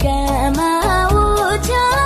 كما وجهك